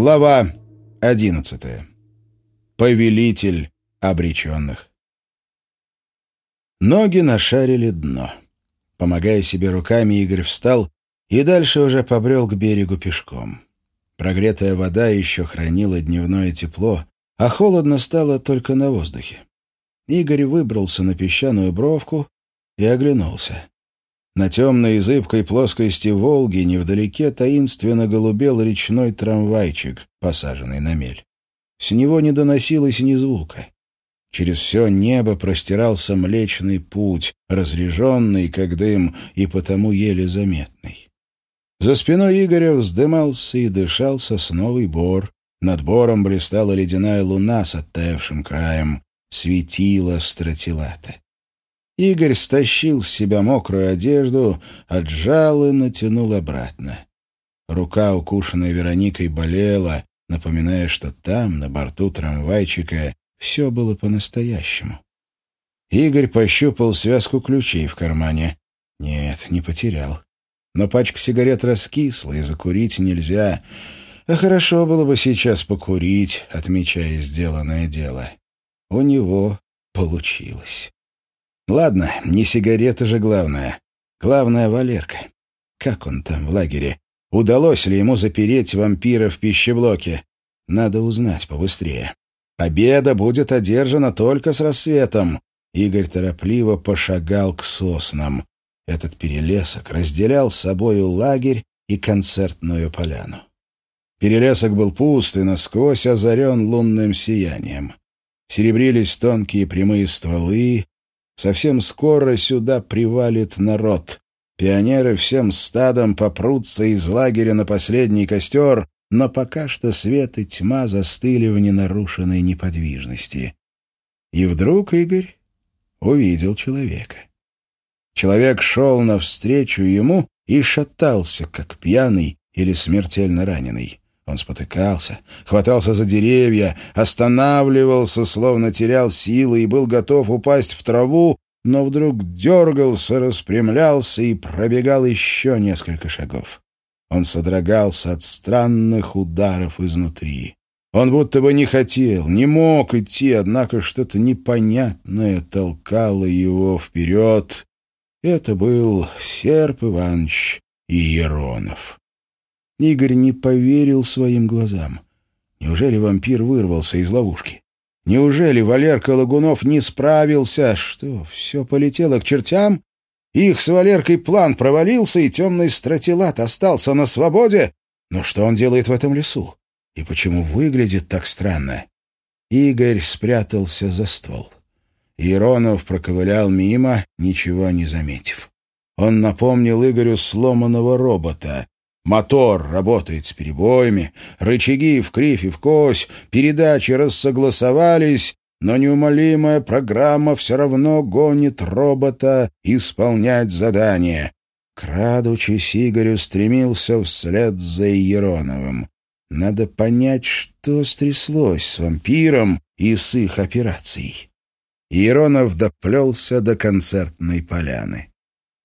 Глава одиннадцатая. Повелитель обреченных. Ноги нашарили дно. Помогая себе руками, Игорь встал и дальше уже побрел к берегу пешком. Прогретая вода еще хранила дневное тепло, а холодно стало только на воздухе. Игорь выбрался на песчаную бровку и оглянулся. На темной и зыбкой плоскости Волги невдалеке таинственно голубел речной трамвайчик, посаженный на мель. С него не доносилось ни звука. Через все небо простирался Млечный Путь, разреженный, как дым, и потому еле заметный. За спиной Игоря вздымался и дышал сосновый бор. Над бором блистала ледяная луна с оттаившим краем. Светила стратилата. Игорь стащил с себя мокрую одежду, отжал и натянул обратно. Рука, укушенная Вероникой, болела, напоминая, что там, на борту трамвайчика, все было по-настоящему. Игорь пощупал связку ключей в кармане. Нет, не потерял. Но пачка сигарет раскисла, и закурить нельзя. А хорошо было бы сейчас покурить, отмечая сделанное дело. У него получилось. Ладно, не сигарета же главное. Главное — Валерка. Как он там в лагере? Удалось ли ему запереть вампира в пищеблоке? Надо узнать побыстрее. Победа будет одержана только с рассветом. Игорь торопливо пошагал к соснам. Этот перелесок разделял с собою лагерь и концертную поляну. Перелесок был пуст и насквозь озарен лунным сиянием. Серебрились тонкие прямые стволы, Совсем скоро сюда привалит народ. Пионеры всем стадом попрутся из лагеря на последний костер, но пока что свет и тьма застыли в ненарушенной неподвижности. И вдруг Игорь увидел человека. Человек шел навстречу ему и шатался, как пьяный или смертельно раненый. Он спотыкался, хватался за деревья, останавливался, словно терял силы и был готов упасть в траву, но вдруг дергался, распрямлялся и пробегал еще несколько шагов. Он содрогался от странных ударов изнутри. Он будто бы не хотел, не мог идти, однако что-то непонятное толкало его вперед. Это был Серп Иванович Иеронов. Игорь не поверил своим глазам. Неужели вампир вырвался из ловушки? Неужели Валерка Лагунов не справился? Что, все полетело к чертям? Их с Валеркой план провалился, и темный стратилат остался на свободе? Но что он делает в этом лесу? И почему выглядит так странно? Игорь спрятался за ствол. Иронов проковылял мимо, ничего не заметив. Он напомнил Игорю сломанного робота, Мотор работает с перебоями, рычаги в кривь и в кось, передачи рассогласовались, но неумолимая программа все равно гонит робота исполнять задание. Крадучись, Игорь устремился вслед за Ероновым. Надо понять, что стряслось с вампиром и с их операцией. Еронов доплелся до концертной поляны.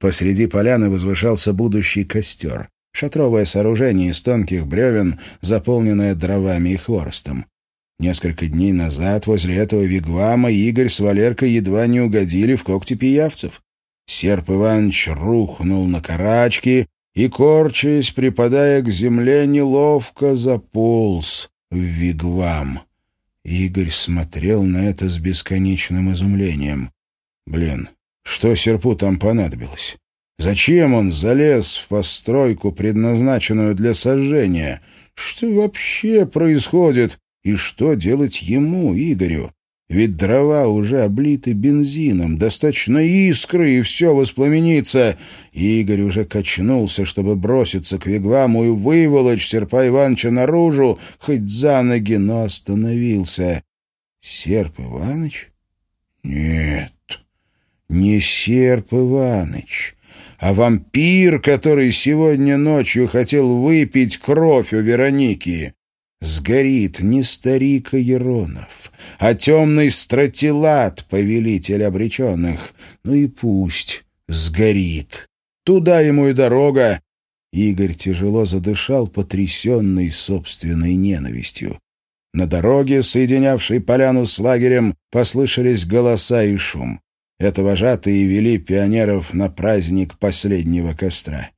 Посреди поляны возвышался будущий костер. Шатровое сооружение из тонких бревен, заполненное дровами и хворостом. Несколько дней назад возле этого вигвама Игорь с Валеркой едва не угодили в когти пиявцев. Серп Иванович рухнул на карачки и, корчаясь, припадая к земле, неловко заполз в вигвам. Игорь смотрел на это с бесконечным изумлением. Блин, что серпу там понадобилось? Зачем он залез в постройку, предназначенную для сожжения? Что вообще происходит? И что делать ему, Игорю? Ведь дрова уже облиты бензином, достаточно искры, и все воспламенится. Игорь уже качнулся, чтобы броситься к Вигваму и выволочь Серпа Ивановича наружу, хоть за ноги, но остановился. Серп Иванович? Нет, не Серп Иванович а вампир, который сегодня ночью хотел выпить кровь у Вероники. Сгорит не старик Еронов, а темный стратилат, повелитель обреченных. Ну и пусть сгорит. Туда ему и дорога. Игорь тяжело задышал, потрясенный собственной ненавистью. На дороге, соединявшей поляну с лагерем, послышались голоса и шум. Это вожатые вели пионеров на праздник последнего костра.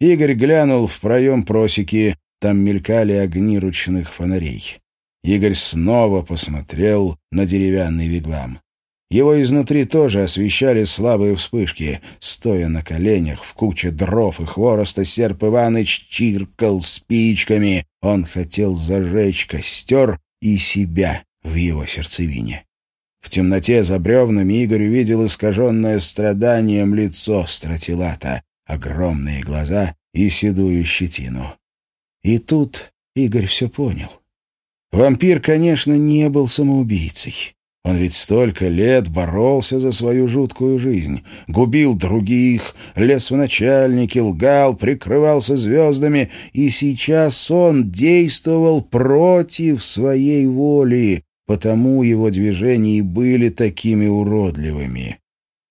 Игорь глянул в проем просеки, там мелькали огни ручных фонарей. Игорь снова посмотрел на деревянный вигвам. Его изнутри тоже освещали слабые вспышки. Стоя на коленях в куче дров и хвороста, серп Иваныч чиркал спичками. Он хотел зажечь костер и себя в его сердцевине. В темноте за бревнами Игорь увидел искаженное страданием лицо стратилата, огромные глаза и седую щетину. И тут Игорь все понял. Вампир, конечно, не был самоубийцей. Он ведь столько лет боролся за свою жуткую жизнь, губил других, лез в начальники, лгал, прикрывался звездами, и сейчас он действовал против своей воли, потому его движения и были такими уродливыми.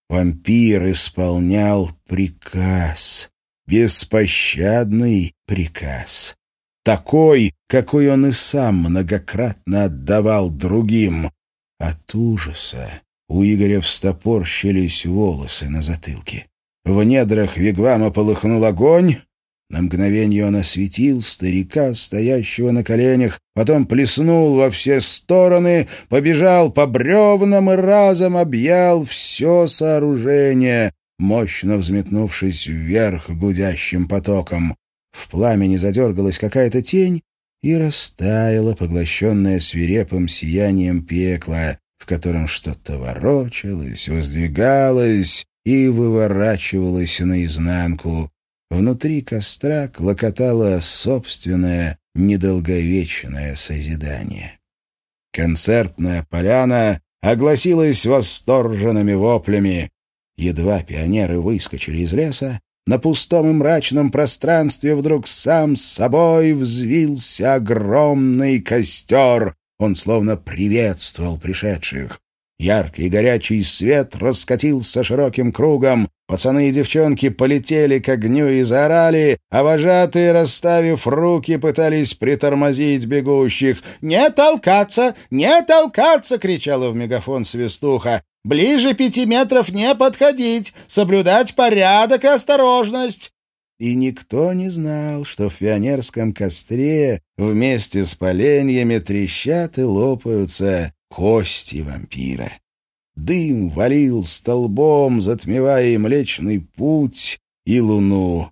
Вампир исполнял приказ, беспощадный приказ. Такой, какой он и сам многократно отдавал другим. От ужаса у Игоря встопорщились волосы на затылке. В недрах вигвама полыхнул огонь. На мгновение он осветил старика, стоящего на коленях, потом плеснул во все стороны, побежал по бревнам и разом объял все сооружение, мощно взметнувшись вверх гудящим потоком. В пламени задергалась какая-то тень, и растаяла, поглощенная свирепым сиянием пекла, в котором что-то ворочалось, воздвигалось и выворачивалось наизнанку. Внутри костра клокотало собственное недолговечное созидание. Концертная поляна огласилась восторженными воплями. Едва пионеры выскочили из леса, на пустом и мрачном пространстве вдруг сам с собой взвился огромный костер. Он словно приветствовал пришедших. Яркий горячий свет раскатился широким кругом. Пацаны и девчонки полетели к огню и заорали, а вожатые, расставив руки, пытались притормозить бегущих. «Не толкаться! Не толкаться!» — кричала в мегафон свистуха. Ближе пяти метров не подходить, соблюдать порядок и осторожность. И никто не знал, что в пионерском костре вместе с поленьями трещат и лопаются кости вампира. Дым валил столбом, затмевая Млечный Путь, и Луну.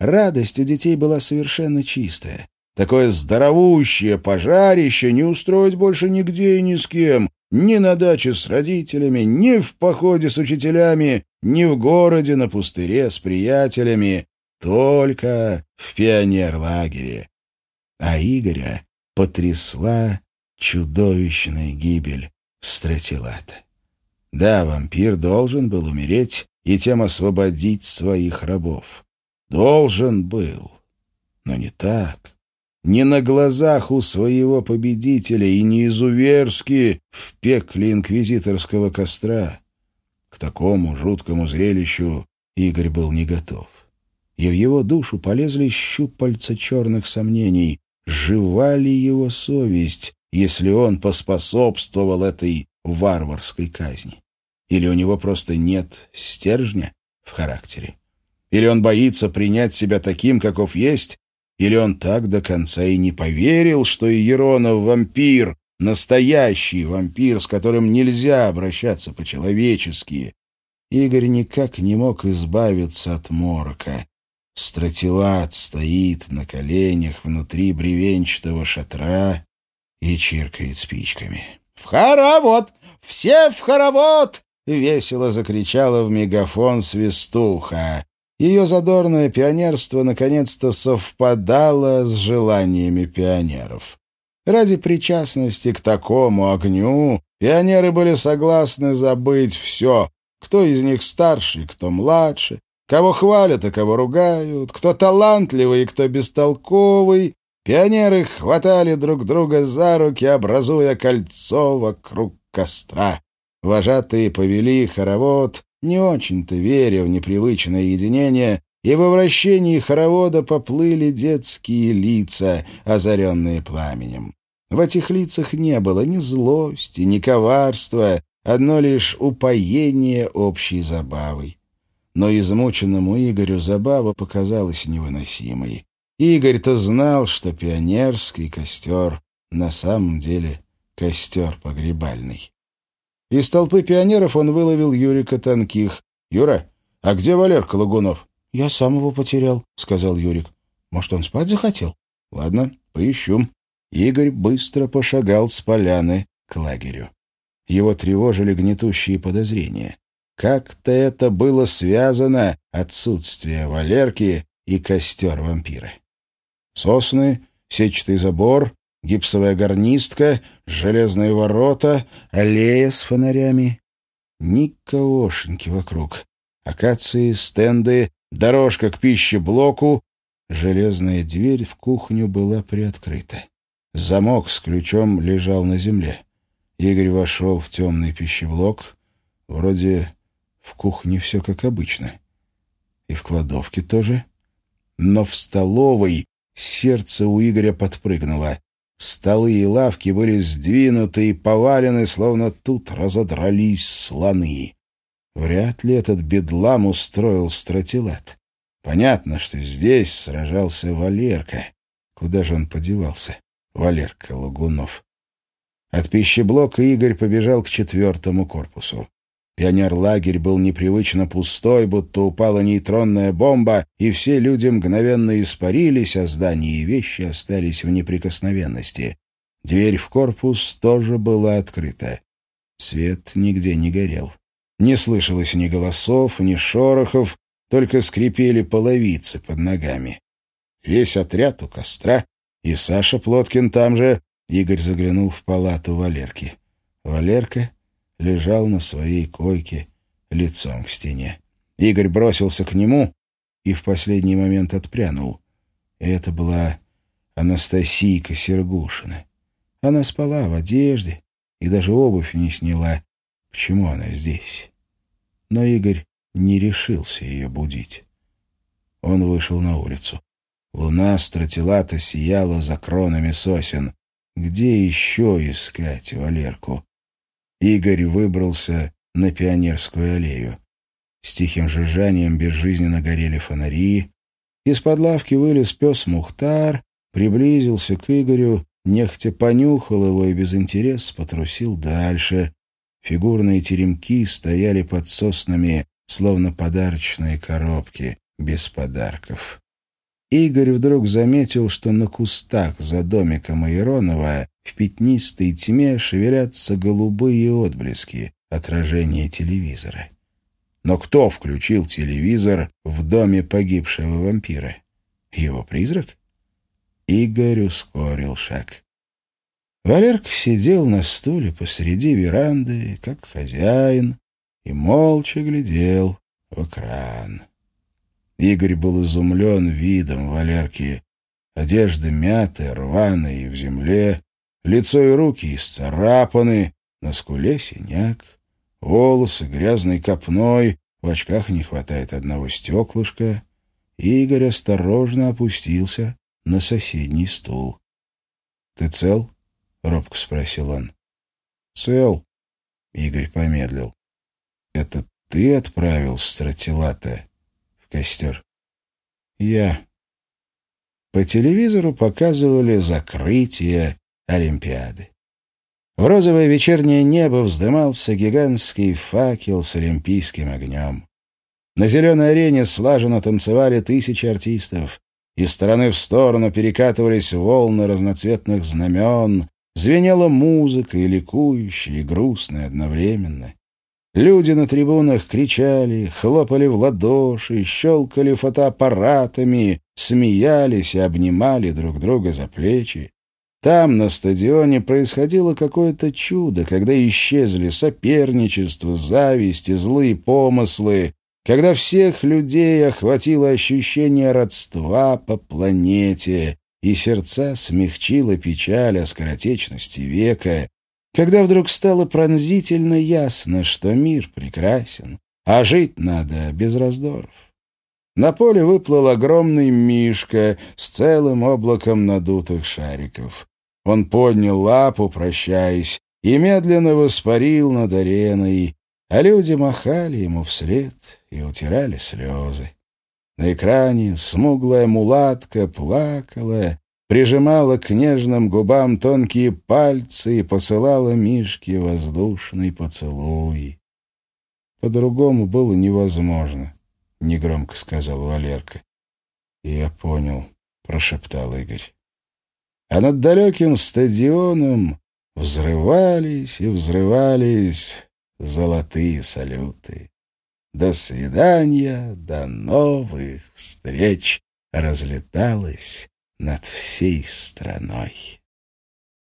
Радость у детей была совершенно чистая. Такое здоровущее пожарище не устроить больше нигде и ни с кем, ни на даче с родителями, ни в походе с учителями, ни в городе на пустыре с приятелями, только в пионерлагере. А Игоря потрясла чудовищная гибель Стратилата. Да, вампир должен был умереть и тем освободить своих рабов. Должен был, но не так не на глазах у своего победителя и не изуверски в пекле инквизиторского костра. К такому жуткому зрелищу Игорь был не готов. И в его душу полезли щупальца черных сомнений. Жива ли его совесть, если он поспособствовал этой варварской казни? Или у него просто нет стержня в характере? Или он боится принять себя таким, каков есть, или он так до конца и не поверил, что Иеронов вампир, настоящий вампир, с которым нельзя обращаться по-человечески? Игорь никак не мог избавиться от морока. Стратилат стоит на коленях внутри бревенчатого шатра и чиркает спичками. «В хоровод! Все в хоровод!» — весело закричала в мегафон свистуха. Ее задорное пионерство наконец-то совпадало с желаниями пионеров. Ради причастности к такому огню пионеры были согласны забыть все, кто из них старше, кто младше, кого хвалят, а кого ругают, кто талантливый, кто бестолковый. Пионеры хватали друг друга за руки, образуя кольцо вокруг костра. Вожатые повели хоровод, не очень-то веря в непривычное единение, и во вращении хоровода поплыли детские лица, озаренные пламенем. В этих лицах не было ни злости, ни коварства, одно лишь упоение общей забавой. Но измученному Игорю забава показалась невыносимой. Игорь-то знал, что пионерский костер на самом деле костер погребальный. Из толпы пионеров он выловил Юрика Танких. «Юра, а где Валерка Лагунов?» «Я сам его потерял», — сказал Юрик. «Может, он спать захотел?» «Ладно, поищу». Игорь быстро пошагал с поляны к лагерю. Его тревожили гнетущие подозрения. Как-то это было связано, отсутствие Валерки и костер вампира. Сосны, сетчатый забор, гипсовая гарнистка, железные ворота, аллея с фонарями. Никогошеньки вокруг. Акации, стенды, дорожка к пищеблоку. Железная дверь в кухню была приоткрыта. Замок с ключом лежал на земле. Игорь вошел в темный пищеблок. Вроде в кухне все как обычно. И в кладовке тоже. Но в столовой сердце у Игоря подпрыгнуло. Столы и лавки были сдвинуты и повалены, словно тут разодрались слоны. Вряд ли этот бедлам устроил стратилат. Понятно, что здесь сражался Валерка. Куда же он подевался? Валерка Лагунов. От пищеблока Игорь побежал к четвертому корпусу. Пионерлагерь был непривычно пустой, будто упала нейтронная бомба, и все люди мгновенно испарились, а здания и вещи остались в неприкосновенности. Дверь в корпус тоже была открыта. Свет нигде не горел. Не слышалось ни голосов, ни шорохов, только скрипели половицы под ногами. Весь отряд у костра, и Саша Плоткин там же. Игорь заглянул в палату Валерки. Валерка лежал на своей койке лицом к стене. Игорь бросился к нему и в последний момент отпрянул. Это была Анастасийка Сергушина. Она спала в одежде и даже обувь не сняла. Почему она здесь? Но Игорь не решился ее будить. Он вышел на улицу. Луна стратилата сияла за кронами сосен. Где еще искать Валерку? Игорь выбрался на Пионерскую аллею. С тихим жужжанием безжизненно горели фонари. Из-под лавки вылез пес Мухтар, приблизился к Игорю, нехотя понюхал его и без интереса потрусил дальше. Фигурные теремки стояли под соснами, словно подарочные коробки, без подарков. Игорь вдруг заметил, что на кустах за домиком Иронова в пятнистой тьме шевелятся голубые отблески, отражения телевизора. Но кто включил телевизор в доме погибшего вампира? Его призрак? Игорь ускорил шаг. Валерка сидел на стуле посреди веранды, как хозяин, и молча глядел в экран. Игорь был изумлен видом Валерки. Одежда мятая, рваная и в земле, лицо и руки исцарапаны, на скуле синяк, волосы грязной копной, в очках не хватает одного стеклышка. Игорь осторожно опустился на соседний стул. — Ты цел? — робко спросил он. — Цел. Игорь помедлил. — Это ты отправил стратилата костер. Я. По телевизору показывали закрытие Олимпиады. В розовое вечернее небо вздымался гигантский факел с олимпийским огнем. На зеленой арене слаженно танцевали тысячи артистов. Из стороны в сторону перекатывались волны разноцветных знамен, звенела музыка и ликующая, и грустная одновременно. Люди на трибунах кричали, хлопали в ладоши, щелкали фотоаппаратами, смеялись и обнимали друг друга за плечи. Там, на стадионе, происходило какое-то чудо, когда исчезли соперничество, зависть и злые помыслы, когда всех людей охватило ощущение родства по планете, и сердца смягчила печаль о скоротечности века, когда вдруг стало пронзительно ясно, что мир прекрасен, а жить надо без раздоров. на поле выплыл огромный мишка с целым облаком надутых шариков. Он поднял лапу, прощаясь, и медленно воспарил над ареной, а люди махали ему вслед и утирали слезы. На экране смуглая мулатка плакала, прижимала к нежным губам тонкие пальцы и посылала Мишке воздушный поцелуй. По-другому было невозможно, — негромко сказал Валерка. — Я понял, — прошептал Игорь. А над далеким стадионом взрывались и взрывались золотые салюты. До свидания, до новых встреч разлеталось над всей страной.